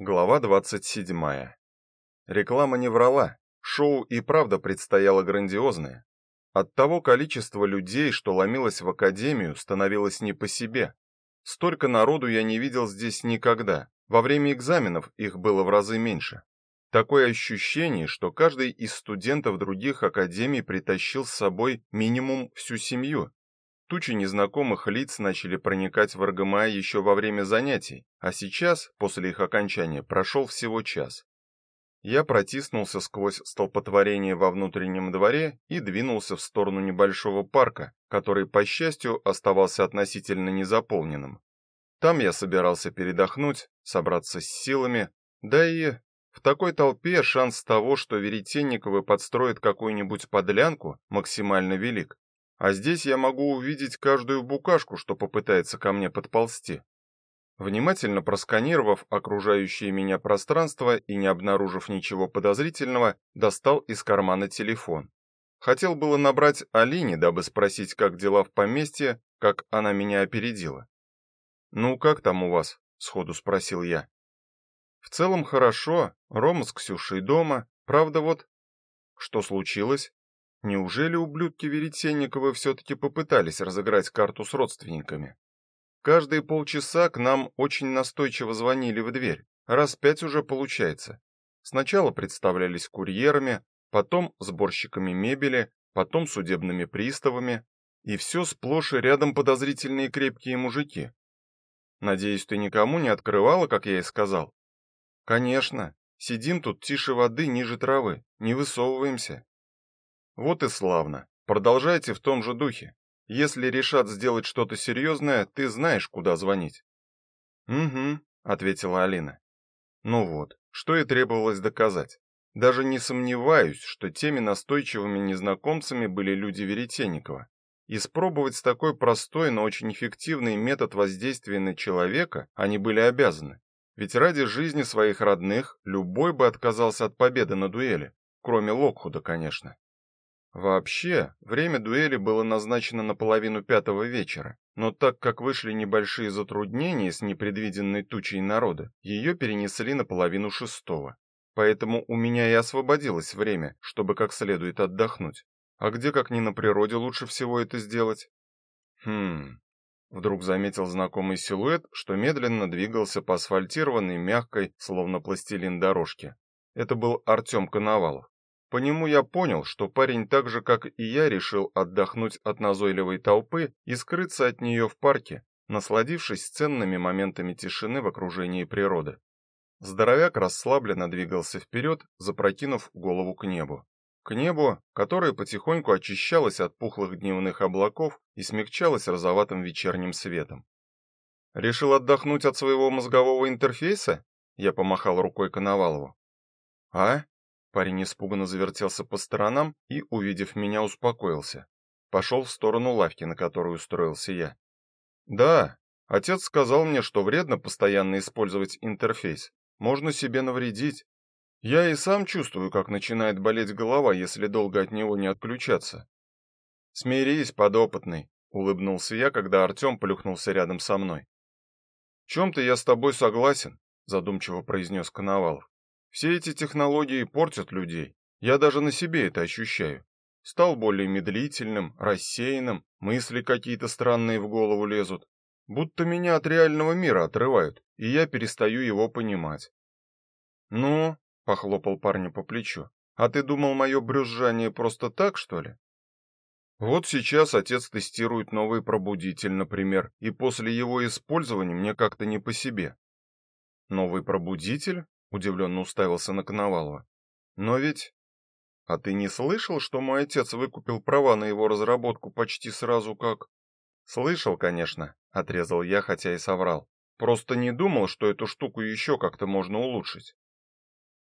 Глава 27. Реклама не врала. Шоу и правда предстояло грандиозное. От того количества людей, что ломилось в академию, становилось не по себе. Столько народу я не видел здесь никогда. Во время экзаменов их было в разы меньше. Такое ощущение, что каждый из студентов других академий притащил с собой минимум всю семью, Тучи незнакомых лиц начали проникать в РГМА еще во время занятий, а сейчас, после их окончания, прошел всего час. Я протиснулся сквозь столпотворение во внутреннем дворе и двинулся в сторону небольшого парка, который, по счастью, оставался относительно незаполненным. Там я собирался передохнуть, собраться с силами, да и в такой толпе шанс того, что Веретенниковы подстроят какую-нибудь подлянку, максимально велик. А здесь я могу увидеть каждую букашку, что попытается ко мне подползти. Внимательно просканировав окружающее меня пространство и не обнаружив ничего подозрительного, достал из кармана телефон. Хотел было набрать Алине, дабы спросить, как дела в поместье, как она меня опередила. "Ну, как там у вас?" сходу спросил я. "В целом хорошо. Рома с Ксюшей дома. Правда, вот что случилось?" Неужели ублюдки Веретенниковы все таки попытались разыграть карту с родственниками? Каждые полчаса к нам очень настойчиво звонили в дверь. Раз пять уже получается. Сначала представлялись курьерами, потом сборщиками мебели, потом судебными приставами, и все сплошь и рядом подозрительные крепкие мужики. Надеюсь, ты никому не открывала, как я и сказал. Конечно, сидим тут тише воды, ниже травы, не высовываемся. Вот и славно. Продолжайте в том же духе. Если решат сделать что-то серьезное, ты знаешь, куда звонить. Угу, ответила Алина. Ну вот, что и требовалось доказать. Даже не сомневаюсь, что теми настойчивыми незнакомцами были люди Веретенникова. Испробовать такой простой, но очень эффективный метод воздействия на человека они были обязаны. Ведь ради жизни своих родных любой бы отказался от победы на дуэли, кроме Локхуда, конечно. Вообще, время дуэли было назначено на половину пятого вечера, но так как вышли небольшие затруднения с непредвиденной тучей народа, ее перенесли на половину шестого. Поэтому у меня и освободилось время, чтобы как следует отдохнуть. А где как ни на природе лучше всего это сделать? Хм. Вдруг заметил знакомый силуэт, что медленно двигался по асфальтированной мягкой, словно пластилин дорожке. Это был Артем Коновалов. По нему я понял, что парень так же, как и я, решил отдохнуть от назойливой толпы и скрыться от нее в парке, насладившись ценными моментами тишины в окружении природы. Здоровяк расслабленно двигался вперед, запрокинув голову к небу. К небу, которое потихоньку очищалось от пухлых дневных облаков и смягчалось розоватым вечерним светом. Решил отдохнуть от своего мозгового интерфейса? Я помахал рукой Коновалову. А? Парень испуганно завертелся по сторонам и, увидев меня, успокоился. Пошел в сторону лавки, на которую устроился я. Да, отец сказал мне, что вредно постоянно использовать интерфейс. Можно себе навредить. Я и сам чувствую, как начинает болеть голова, если долго от него не отключаться. Смирись, подопытный, улыбнулся я, когда Артем плюхнулся рядом со мной. В чем то я с тобой согласен, задумчиво произнес Коновалов. Все эти технологии портят людей. Я даже на себе это ощущаю. Стал более медлительным, рассеянным, мысли какие-то странные в голову лезут, будто меня от реального мира отрывают, и я перестаю его понимать. Ну, похлопал парня по плечу. А ты думал, мое брюзжание просто так, что ли? Вот сейчас отец тестирует новый пробудитель, например, и после его использования мне как-то не по себе. Новый пробудитель? Удивленно уставился на Коновалова. Но ведь А ты не слышал, что мой отец выкупил права на его разработку почти сразу как Слышал, конечно, отрезал я, хотя и соврал. Просто не думал, что эту штуку еще как-то можно улучшить.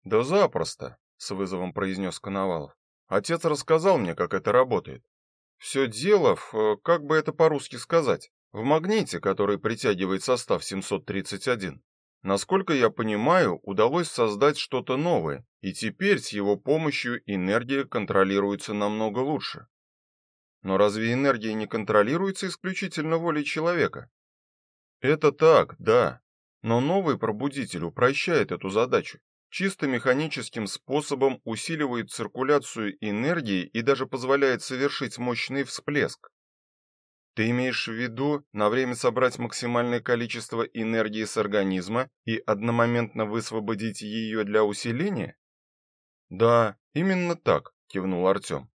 Да запросто, с вызовом произнес Коновалов. Отец рассказал мне, как это работает. Все дело в, э, как бы это по-русски сказать, в магните, который притягивает состав 731. Насколько я понимаю, удалось создать что-то новое, и теперь с его помощью энергия контролируется намного лучше. Но разве энергия не контролируется исключительно волей человека? Это так, да. Но новый пробудитель упрощает эту задачу. Чисто механическим способом усиливает циркуляцию энергии и даже позволяет совершить мощный всплеск. Ты имеешь в виду на время собрать максимальное количество энергии с организма и одномоментно высвободить ее для усиления? Да, именно так, кивнул Артем.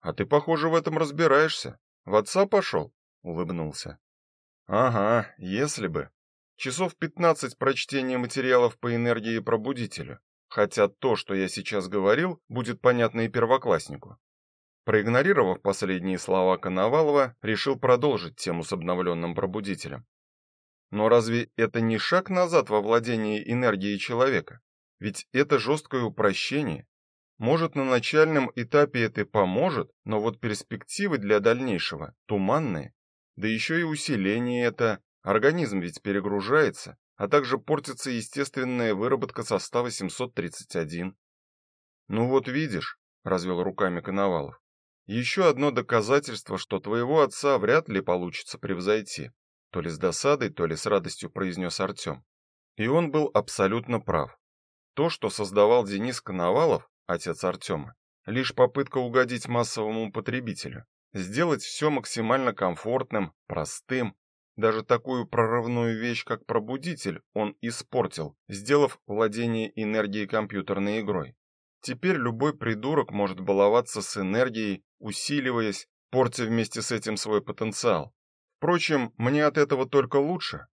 А ты, похоже, в этом разбираешься. В отца пошел?» — улыбнулся. Ага, если бы. Часов 15 прочтения материалов по энергии пробудителя. Хотя то, что я сейчас говорил, будет понятно и первокласснику. Проигнорировав последние слова Коновалова, решил продолжить тему с обновленным пробудителем. Но разве это не шаг назад во владении энергией человека? Ведь это жесткое упрощение. Может, на начальном этапе это поможет, но вот перспективы для дальнейшего туманные. Да еще и усиление это, организм ведь перегружается, а также портится естественная выработка состава 731. Ну вот видишь, развел руками Коновалов. Еще одно доказательство, что твоего отца вряд ли получится превзойти, то ли с досадой, то ли с радостью произнес Артем. И он был абсолютно прав. То, что создавал Денис Коновалов, отец Артема, лишь попытка угодить массовому потребителю, сделать все максимально комфортным, простым. Даже такую прорывную вещь, как пробудитель, он испортил, сделав владение энергией компьютерной игрой. Теперь любой придурок может баловаться с энергией, усиливаясь, портя вместе с этим свой потенциал. Впрочем, мне от этого только лучше.